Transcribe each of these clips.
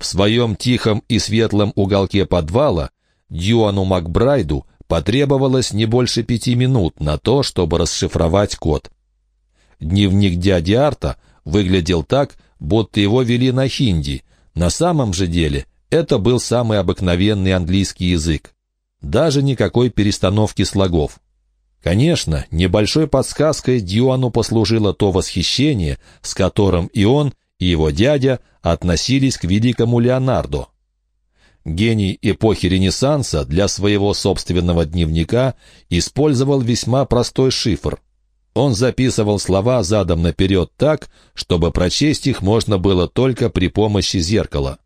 В своем тихом и светлом уголке подвала Дьюану Макбрайду потребовалось не больше пяти минут на то, чтобы расшифровать код. Дневник дяди Арта выглядел так, будто его вели на хинди. На самом же деле это был самый обыкновенный английский язык. Даже никакой перестановки слогов. Конечно, небольшой подсказкой Дьюану послужило то восхищение, с которым и он, и его дядя относились к великому Леонардо. Гений эпохи Ренессанса для своего собственного дневника использовал весьма простой шифр. Он записывал слова задом наперед так, чтобы прочесть их можно было только при помощи зеркала.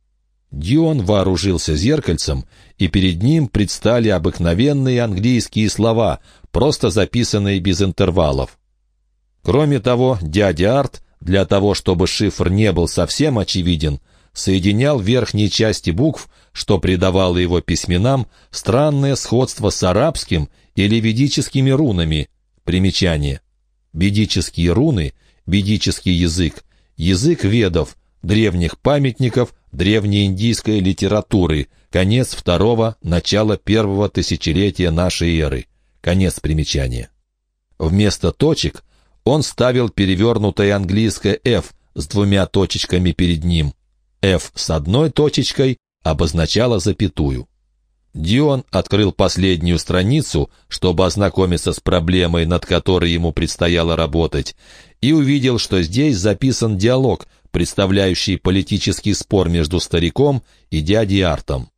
Дион вооружился зеркальцем, и перед ним предстали обыкновенные английские слова, просто записанные без интервалов. Кроме того, дядя Арт, для того, чтобы шифр не был совсем очевиден, соединял верхние части букв, что придавало его письменам странное сходство с арабским или ведическими рунами. Примечание. Ведические руны, ведический язык, язык ведов, древних памятников, древнеиндийской литературы, конец второго, начало первого тысячелетия нашей эры. Конец примечания. Вместо точек он ставил перевернутое английское «F» с двумя точечками перед ним. «F» с одной точечкой обозначала запятую. Дион открыл последнюю страницу, чтобы ознакомиться с проблемой, над которой ему предстояло работать, и увидел, что здесь записан диалог, представляющий политический спор между стариком и дядей Артом.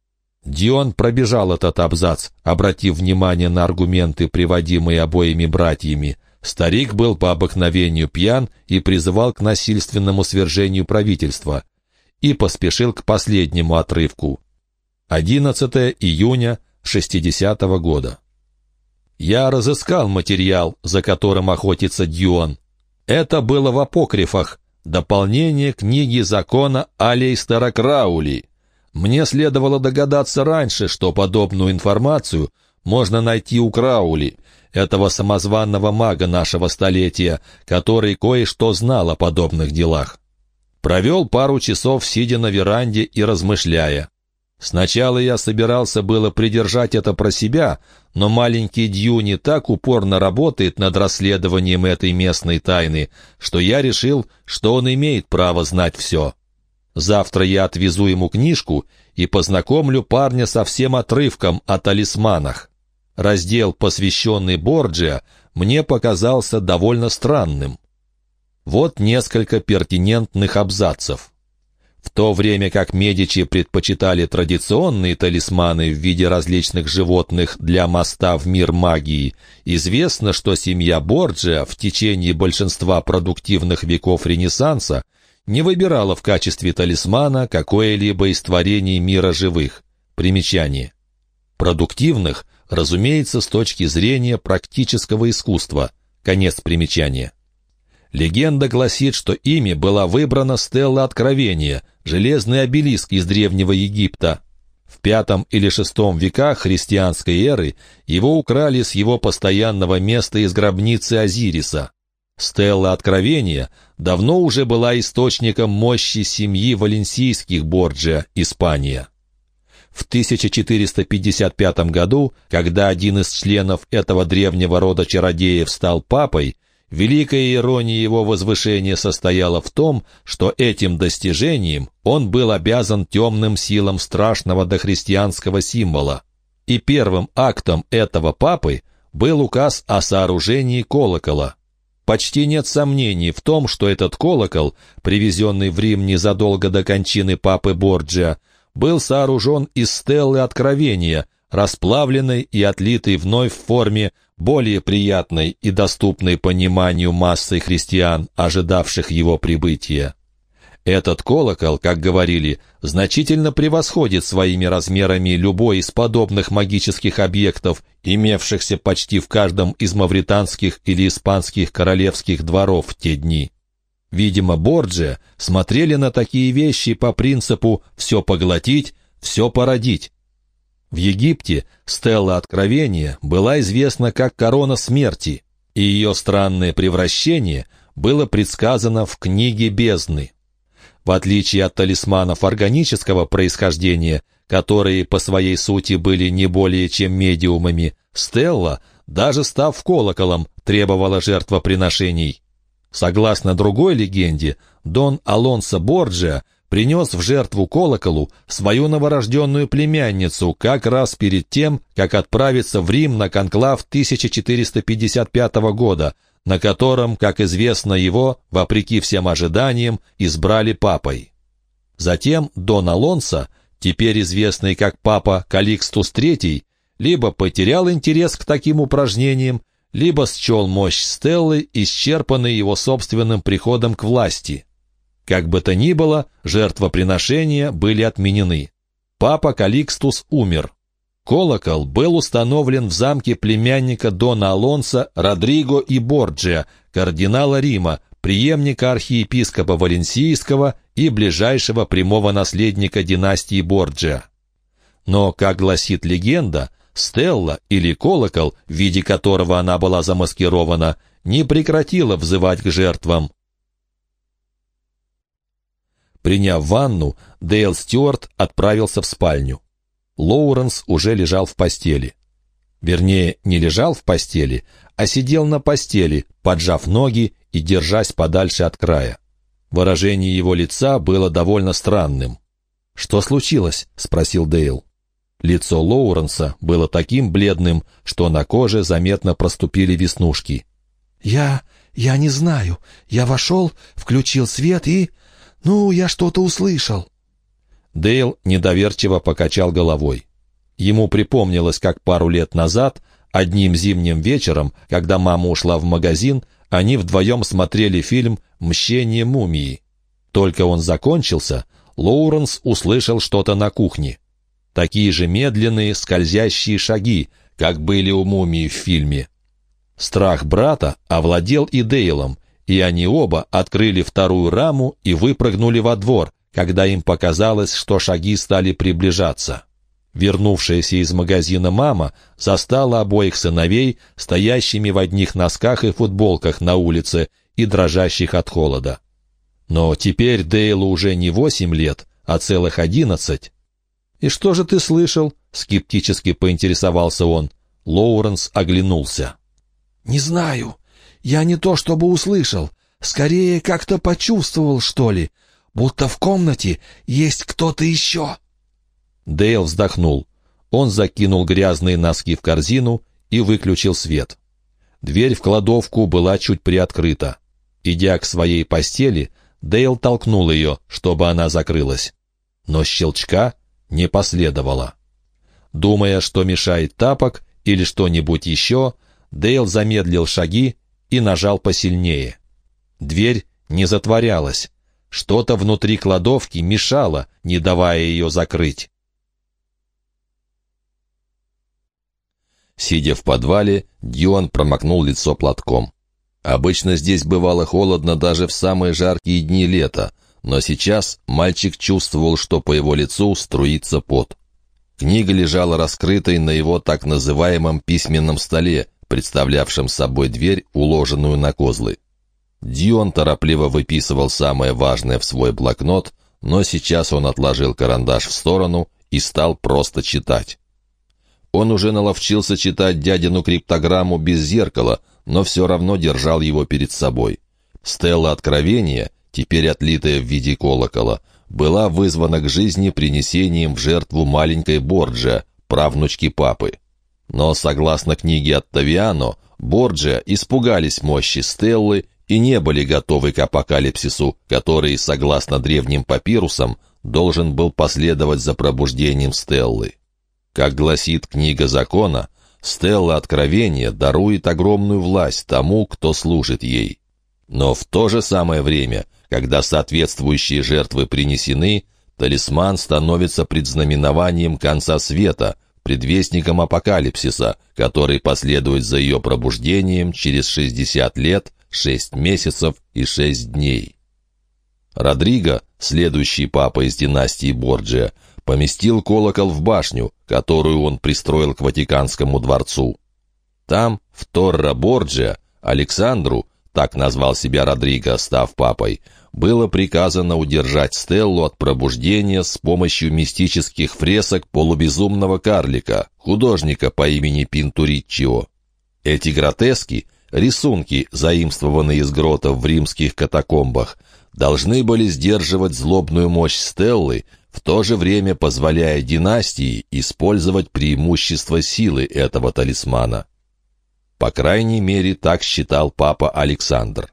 Дион пробежал этот абзац, обратив внимание на аргументы, приводимые обоими братьями. Старик был по обыкновению пьян и призывал к насильственному свержению правительства. И поспешил к последнему отрывку. 11 июня 60 -го года. Я разыскал материал, за которым охотится Дьюан. Это было в апокрифах, дополнение книги закона Алейстера Краули. Мне следовало догадаться раньше, что подобную информацию можно найти у Краули, этого самозванного мага нашего столетия, который кое-что знал о подобных делах. Провел пару часов, сидя на веранде и размышляя. Сначала я собирался было придержать это про себя, но маленький Дьюни так упорно работает над расследованием этой местной тайны, что я решил, что он имеет право знать все. Завтра я отвезу ему книжку и познакомлю парня со всем отрывком о талисманах. Раздел, посвященный Борджиа, мне показался довольно странным. Вот несколько пертинентных абзацев. В то время как Медичи предпочитали традиционные талисманы в виде различных животных для моста в мир магии, известно, что семья Борджиа в течение большинства продуктивных веков Ренессанса не выбирала в качестве талисмана какое-либо из творений мира живых. Примечание. Продуктивных, разумеется, с точки зрения практического искусства. Конец примечания. Легенда гласит, что ими была выбрана стелла Откровения, железный обелиск из Древнего Египта. В V или VI веках христианской эры его украли с его постоянного места из гробницы Азириса. Стелла Откровения давно уже была источником мощи семьи валенсийских Борджиа, Испания. В 1455 году, когда один из членов этого древнего рода чародеев стал папой, Великая ирония его возвышения состояла в том, что этим достижением он был обязан темным силам страшного дохристианского символа. И первым актом этого папы был указ о сооружении колокола. Почти нет сомнений в том, что этот колокол, привезенный в Рим незадолго до кончины папы Борджиа, был сооружен из стеллы откровения, расплавленной и отлитой вновь в форме более приятной и доступной пониманию массы христиан, ожидавших его прибытия. Этот колокол, как говорили, значительно превосходит своими размерами любой из подобных магических объектов, имевшихся почти в каждом из мавританских или испанских королевских дворов в те дни. Видимо, Борджи смотрели на такие вещи по принципу «все поглотить, все породить». В Египте стелла Откровения была известна как корона смерти, и ее странное превращение было предсказано в книге бездны. В отличие от талисманов органического происхождения, которые по своей сути были не более чем медиумами, Стелла, даже став колоколом, требовала жертвоприношений. Согласно другой легенде, Дон Алонсо Борджиа принес в жертву колоколу свою новорожденную племянницу как раз перед тем, как отправиться в Рим на конклав 1455 года, на котором, как известно его, вопреки всем ожиданиям, избрали папой. Затем Дон Алонсо, теперь известный как папа Каликстус III, либо потерял интерес к таким упражнениям, либо счел мощь Стеллы, исчерпанной его собственным приходом к власти. Как бы то ни было, жертвоприношения были отменены. Папа Каликстус умер. Колокол был установлен в замке племянника Дона Алонса Родриго и Борджиа, кардинала Рима, преемника архиепископа Валенсийского и ближайшего прямого наследника династии Борджиа. Но, как гласит легенда, Стелла или колокол, в виде которого она была замаскирована, не прекратила взывать к жертвам. Приняв ванну, Дейл Стюарт отправился в спальню. Лоуренс уже лежал в постели. Вернее, не лежал в постели, а сидел на постели, поджав ноги и держась подальше от края. Выражение его лица было довольно странным. «Что случилось?» — спросил Дейл. Лицо Лоуренса было таким бледным, что на коже заметно проступили веснушки. «Я... я не знаю. Я вошел, включил свет и... «Ну, я что-то услышал». Дейл недоверчиво покачал головой. Ему припомнилось, как пару лет назад, одним зимним вечером, когда мама ушла в магазин, они вдвоем смотрели фильм «Мщение мумии». Только он закончился, Лоуренс услышал что-то на кухне. Такие же медленные, скользящие шаги, как были у мумии в фильме. Страх брата овладел и Дейлом, и они оба открыли вторую раму и выпрыгнули во двор, когда им показалось, что шаги стали приближаться. Вернувшаяся из магазина мама застала обоих сыновей, стоящими в одних носках и футболках на улице и дрожащих от холода. Но теперь Дейлу уже не восемь лет, а целых одиннадцать. «И что же ты слышал?» — скептически поинтересовался он. Лоуренс оглянулся. «Не знаю. Я не то чтобы услышал, скорее как-то почувствовал, что ли, будто в комнате есть кто-то еще». Дейл вздохнул. Он закинул грязные носки в корзину и выключил свет. Дверь в кладовку была чуть приоткрыта. Идя к своей постели, Дейл толкнул ее, чтобы она закрылась. Но щелчка не последовало. Думая, что мешает тапок или что-нибудь еще, Дейл замедлил шаги и нажал посильнее. Дверь не затворялась. Что-то внутри кладовки мешало, не давая ее закрыть. Сидя в подвале, Дьюан промокнул лицо платком. Обычно здесь бывало холодно даже в самые жаркие дни лета, но сейчас мальчик чувствовал, что по его лицу струится пот. Книга лежала раскрытой на его так называемом письменном столе, представлявшим собой дверь, уложенную на козлы. Дион торопливо выписывал самое важное в свой блокнот, но сейчас он отложил карандаш в сторону и стал просто читать. Он уже наловчился читать дядину криптограмму без зеркала, но все равно держал его перед собой. Стелла Откровения, теперь отлитая в виде колокола, была вызвана к жизни принесением в жертву маленькой Борджа, правнучки папы. Но, согласно книге Оттавиано, Борджиа испугались мощи Стеллы и не были готовы к апокалипсису, который, согласно древним папирусам, должен был последовать за пробуждением Стеллы. Как гласит книга закона, Стелла Откровения дарует огромную власть тому, кто служит ей. Но в то же самое время, когда соответствующие жертвы принесены, талисман становится предзнаменованием конца света, предвестником апокалипсиса, который последует за ее пробуждением через 60 лет, 6 месяцев и 6 дней. Родриго, следующий папа из династии Борджиа, поместил колокол в башню, которую он пристроил к Ватиканскому дворцу. Там, в Торро Борджиа, Александру, так назвал себя Родриго, став папой, было приказано удержать Стеллу от пробуждения с помощью мистических фресок полубезумного карлика, художника по имени Пинтуриччио. Эти гротески, рисунки, заимствованные из гротов в римских катакомбах, должны были сдерживать злобную мощь Стеллы, в то же время позволяя династии использовать преимущество силы этого талисмана. По крайней мере, так считал папа Александр.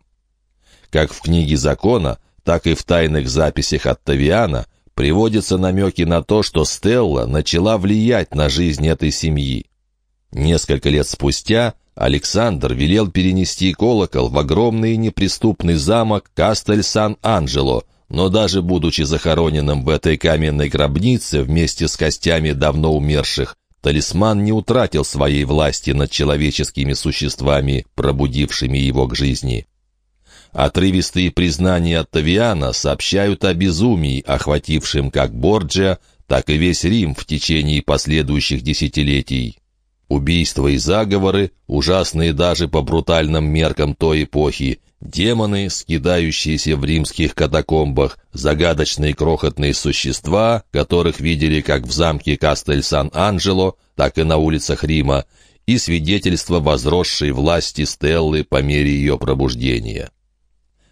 Как в книге закона, так и в тайных записях Оттавиана приводятся намеки на то, что Стелла начала влиять на жизнь этой семьи. Несколько лет спустя Александр велел перенести колокол в огромный неприступный замок Кастель-Сан-Анджело, но даже будучи захороненным в этой каменной гробнице вместе с костями давно умерших, талисман не утратил своей власти над человеческими существами, пробудившими его к жизни. Отрывистые признания Тавиана сообщают о безумии, охватившем как Борджиа, так и весь Рим в течение последующих десятилетий. Убийства и заговоры, ужасные даже по брутальным меркам той эпохи, Демоны, скидающиеся в римских катакомбах, загадочные крохотные существа, которых видели как в замке Кастель-Сан-Анджело, так и на улицах Рима, и свидетельство возросшей власти Стеллы по мере ее пробуждения.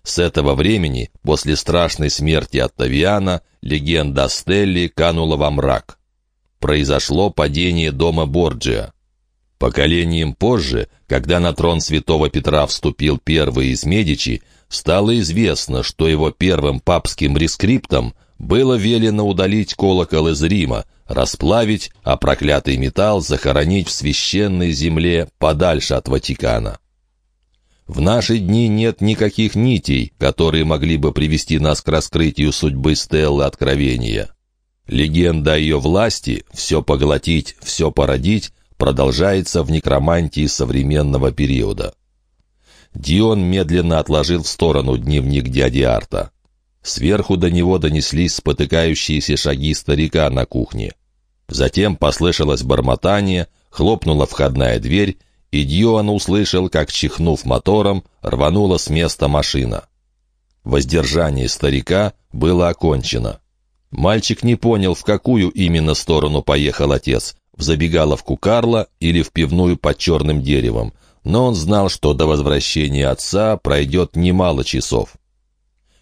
С этого времени, после страшной смерти Оттавиана, легенда о Стелле канула во мрак. Произошло падение дома Борджиа. Поколением позже, когда на трон святого Петра вступил первый из Медичи, стало известно, что его первым папским рескриптом было велено удалить колокол из Рима, расплавить, а проклятый металл захоронить в священной земле подальше от Ватикана. В наши дни нет никаких нитей, которые могли бы привести нас к раскрытию судьбы Стеллы Откровения. Легенда о ее власти — все поглотить, все породить продолжается в некромантии современного периода. Дион медленно отложил в сторону дневник дяди Арта. Сверху до него донеслись спотыкающиеся шаги старика на кухне. Затем послышалось бормотание, хлопнула входная дверь, и Дион услышал, как, чихнув мотором, рванула с места машина. Воздержание старика было окончено. Мальчик не понял, в какую именно сторону поехал отец, в забегаловку Карла или в пивную под черным деревом, но он знал, что до возвращения отца пройдет немало часов.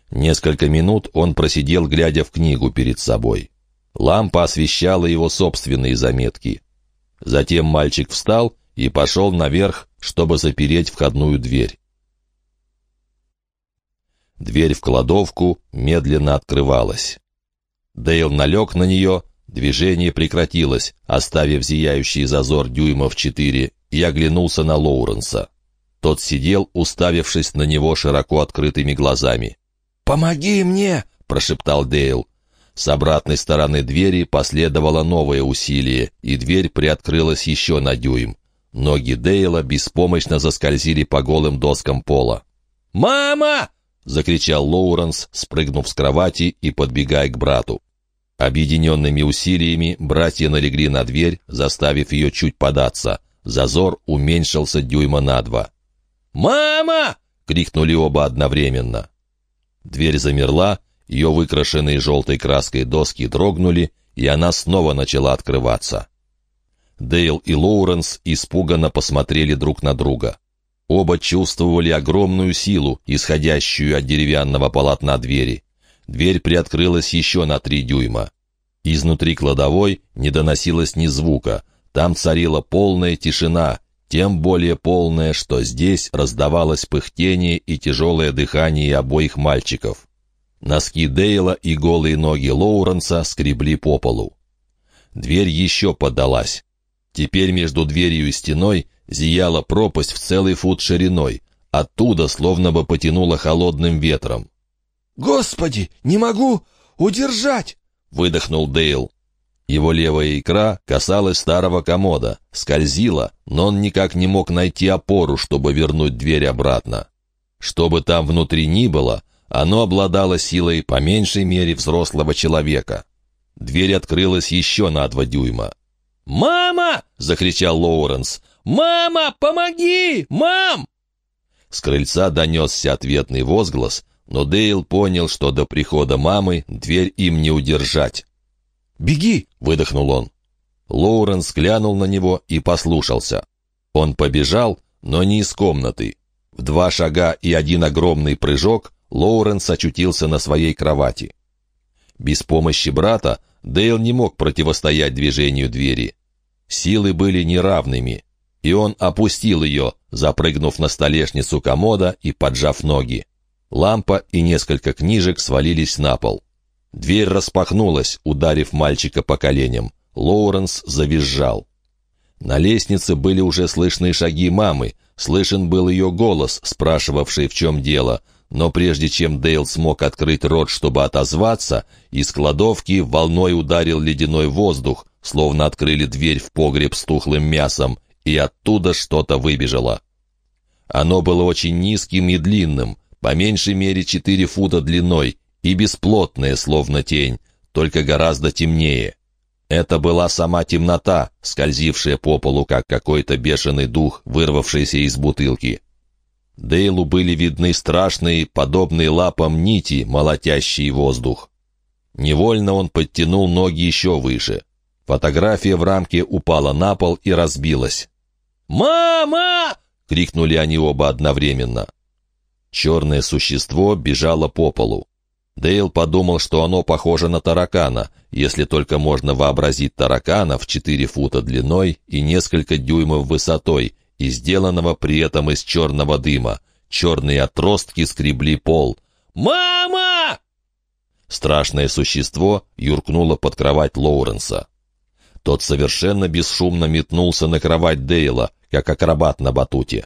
Несколько минут он просидел, глядя в книгу перед собой. Лампа освещала его собственные заметки. Затем мальчик встал и пошел наверх, чтобы запереть входную дверь. Дверь в кладовку медленно открывалась. Дейл налег на нее Движение прекратилось, оставив зияющий зазор дюймов четыре, и оглянулся на Лоуренса. Тот сидел, уставившись на него широко открытыми глазами. «Помоги мне!» — прошептал Дейл. С обратной стороны двери последовало новое усилие, и дверь приоткрылась еще на дюйм. Ноги Дейла беспомощно заскользили по голым доскам пола. «Мама!» — закричал Лоуренс, спрыгнув с кровати и подбегая к брату. Объединенными усилиями братья налегли на дверь, заставив ее чуть податься. Зазор уменьшился дюйма на два. «Мама!» — крикнули оба одновременно. Дверь замерла, ее выкрашенные желтой краской доски дрогнули, и она снова начала открываться. Дейл и Лоуренс испуганно посмотрели друг на друга. Оба чувствовали огромную силу, исходящую от деревянного полотна двери. Дверь приоткрылась еще на три дюйма. Изнутри кладовой не доносилось ни звука. Там царила полная тишина, тем более полная, что здесь раздавалось пыхтение и тяжелое дыхание обоих мальчиков. Носки Дейла и голые ноги Лоуренса скребли по полу. Дверь еще поддалась. Теперь между дверью и стеной зияла пропасть в целый фут шириной. Оттуда словно бы потянуло холодным ветром. «Господи, не могу удержать!» — выдохнул Дейл. Его левая икра касалась старого комода, скользила, но он никак не мог найти опору, чтобы вернуть дверь обратно. Что бы там внутри ни было, оно обладало силой по меньшей мере взрослого человека. Дверь открылась еще на два дюйма. «Мама!» — закричал Лоуренс. «Мама, помоги! Мам!» С крыльца донесся ответный возглас, но Дейл понял, что до прихода мамы дверь им не удержать. «Беги!» — выдохнул он. Лоуренс глянул на него и послушался. Он побежал, но не из комнаты. В два шага и один огромный прыжок Лоуренс очутился на своей кровати. Без помощи брата Дейл не мог противостоять движению двери. Силы были неравными, и он опустил ее, запрыгнув на столешницу комода и поджав ноги. Лампа и несколько книжек свалились на пол. Дверь распахнулась, ударив мальчика по коленям. Лоуренс завизжал. На лестнице были уже слышны шаги мамы, слышен был ее голос, спрашивавший, в чем дело, но прежде чем Дейл смог открыть рот, чтобы отозваться, из кладовки волной ударил ледяной воздух, словно открыли дверь в погреб с тухлым мясом, и оттуда что-то выбежало. Оно было очень низким и длинным, по меньшей мере четыре фута длиной, и бесплотное, словно тень, только гораздо темнее. Это была сама темнота, скользившая по полу, как какой-то бешеный дух, вырвавшийся из бутылки. Дейлу были видны страшные, подобные лапам нити, молотящие воздух. Невольно он подтянул ноги еще выше. Фотография в рамке упала на пол и разбилась. «Мама!» — крикнули они оба одновременно. Черное существо бежало по полу. Дейл подумал, что оно похоже на таракана, если только можно вообразить таракана в четыре фута длиной и несколько дюймов высотой, и сделанного при этом из черного дыма. Черные отростки скребли пол. «Мама!» Страшное существо юркнуло под кровать Лоуренса. Тот совершенно бесшумно метнулся на кровать Дейла, как акробат на батуте.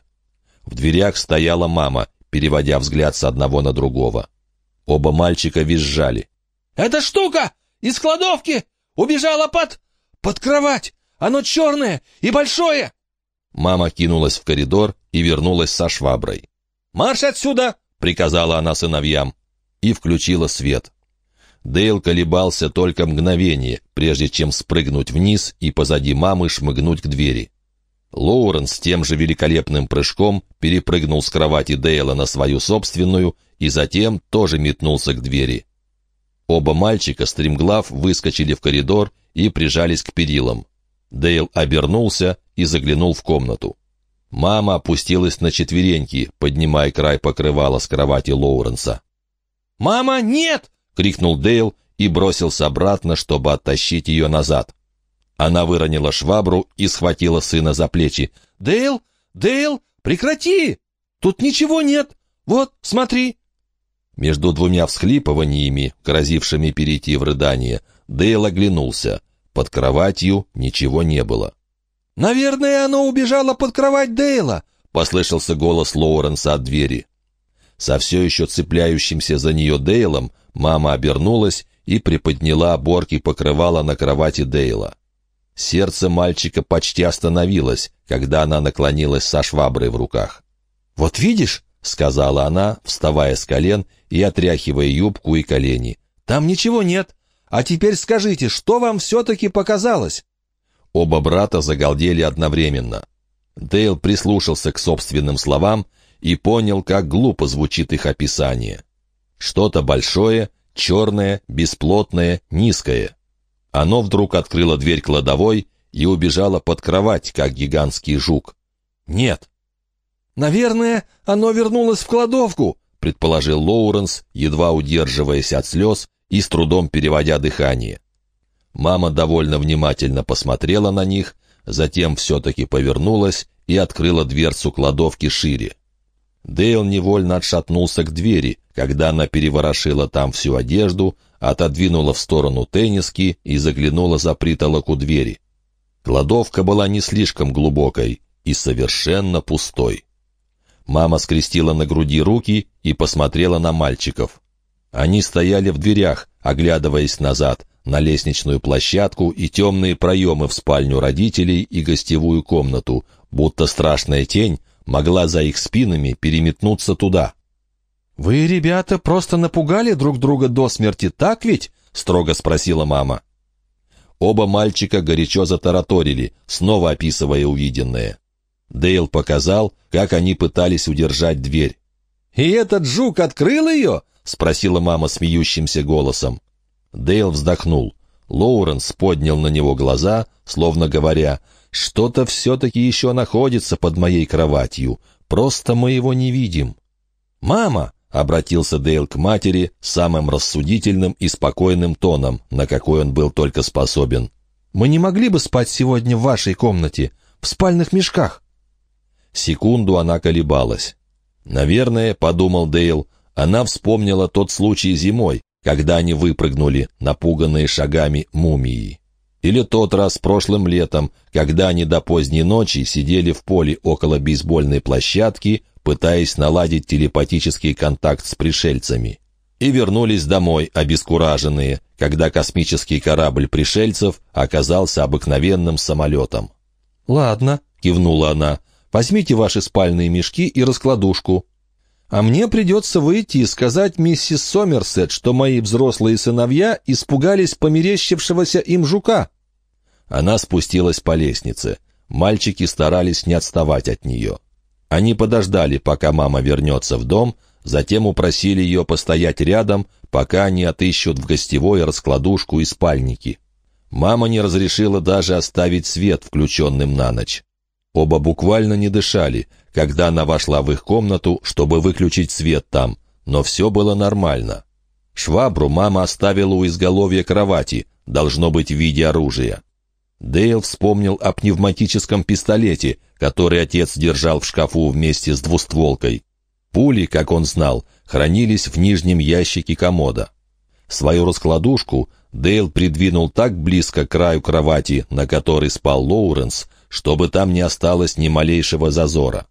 В дверях стояла мама, переводя взгляд с одного на другого. Оба мальчика визжали. «Эта штука из кладовки убежала под... под кровать! Оно черное и большое!» Мама кинулась в коридор и вернулась со шваброй. «Марш отсюда!» — приказала она сыновьям. И включила свет. Дейл колебался только мгновение, прежде чем спрыгнуть вниз и позади мамы шмыгнуть к двери. Лоуренс тем же великолепным прыжком перепрыгнул с кровати Дейла на свою собственную и затем тоже метнулся к двери. Оба мальчика, стремглав, выскочили в коридор и прижались к перилам. Дейл обернулся и заглянул в комнату. Мама опустилась на четвереньки, поднимая край покрывала с кровати Лоуренса. «Мама, нет!» — крикнул Дейл и бросился обратно, чтобы оттащить ее назад. Она выронила швабру и схватила сына за плечи. «Дейл! Дейл! Прекрати! Тут ничего нет! Вот, смотри!» Между двумя всхлипываниями, грозившими перейти в рыдание, Дейл оглянулся — под кроватью ничего не было. «Наверное, оно убежало под кровать Дейла», — послышался голос Лоуренса от двери. Со все еще цепляющимся за нее Дейлом мама обернулась и приподняла оборки покрывала на кровати Дейла. Сердце мальчика почти остановилось, когда она наклонилась со шваброй в руках. «Вот видишь», — сказала она, вставая с колен и отряхивая юбку и колени, — «там ничего нет. А теперь скажите, что вам все-таки показалось?» Оба брата загалдели одновременно. Дейл прислушался к собственным словам и понял, как глупо звучит их описание. Что-то большое, черное, бесплотное, низкое. Оно вдруг открыло дверь кладовой и убежало под кровать, как гигантский жук. «Нет». «Наверное, оно вернулось в кладовку», — предположил Лоуренс, едва удерживаясь от слез и с трудом переводя дыхание. Мама довольно внимательно посмотрела на них, затем все-таки повернулась и открыла дверцу кладовки шире. Дейл невольно отшатнулся к двери, когда она переворошила там всю одежду, отодвинула в сторону тенниски и заглянула за притолоку двери. Кладовка была не слишком глубокой и совершенно пустой. Мама скрестила на груди руки и посмотрела на мальчиков. Они стояли в дверях, оглядываясь назад, на лестничную площадку и темные проемы в спальню родителей и гостевую комнату, будто страшная тень могла за их спинами переметнуться туда. «Вы, ребята, просто напугали друг друга до смерти, так ведь?» — строго спросила мама. Оба мальчика горячо затараторили, снова описывая увиденное. Дейл показал, как они пытались удержать дверь. «И этот жук открыл ее?» — спросила мама смеющимся голосом. Дейл вздохнул. Лоуренс поднял на него глаза, словно говоря, «Что-то все-таки еще находится под моей кроватью, просто мы его не видим». «Мама!» — обратился Дейл к матери самым рассудительным и спокойным тоном, на какой он был только способен. «Мы не могли бы спать сегодня в вашей комнате, в спальных мешках?» Секунду она колебалась. «Наверное, — подумал Дейл, — она вспомнила тот случай зимой, когда они выпрыгнули, напуганные шагами мумии. Или тот раз прошлым летом, когда они до поздней ночи сидели в поле около бейсбольной площадки, пытаясь наладить телепатический контакт с пришельцами. И вернулись домой, обескураженные, когда космический корабль пришельцев оказался обыкновенным самолетом. «Ладно», — кивнула она, — «возьмите ваши спальные мешки и раскладушку а мне придется выйти и сказать миссис Сомерсет, что мои взрослые сыновья испугались померещившегося им жука». Она спустилась по лестнице. Мальчики старались не отставать от нее. Они подождали, пока мама вернется в дом, затем упросили ее постоять рядом, пока они отыщут в гостевой раскладушку и спальники. Мама не разрешила даже оставить свет включенным на ночь. Оба буквально не дышали, когда она вошла в их комнату, чтобы выключить свет там, но все было нормально. Швабру мама оставила у изголовья кровати, должно быть в виде оружия. Дейл вспомнил о пневматическом пистолете, который отец держал в шкафу вместе с двустволкой. Пули, как он знал, хранились в нижнем ящике комода. Свою раскладушку Дейл придвинул так близко к краю кровати, на которой спал Лоуренс, чтобы там не осталось ни малейшего зазора.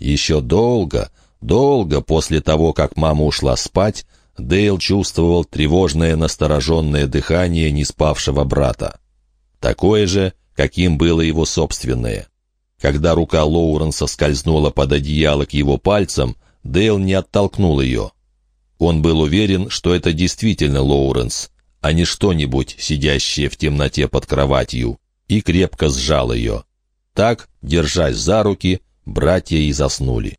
Еще долго, долго после того, как мама ушла спать, Дейл чувствовал тревожное настороженное дыхание неспавшего брата. Такое же, каким было его собственное. Когда рука Лоуренса скользнула под одеяло к его пальцам, Дейл не оттолкнул ее. Он был уверен, что это действительно Лоуренс, а не что-нибудь, сидящее в темноте под кроватью, и крепко сжал ее. Так, держась за руки, братья и заснули.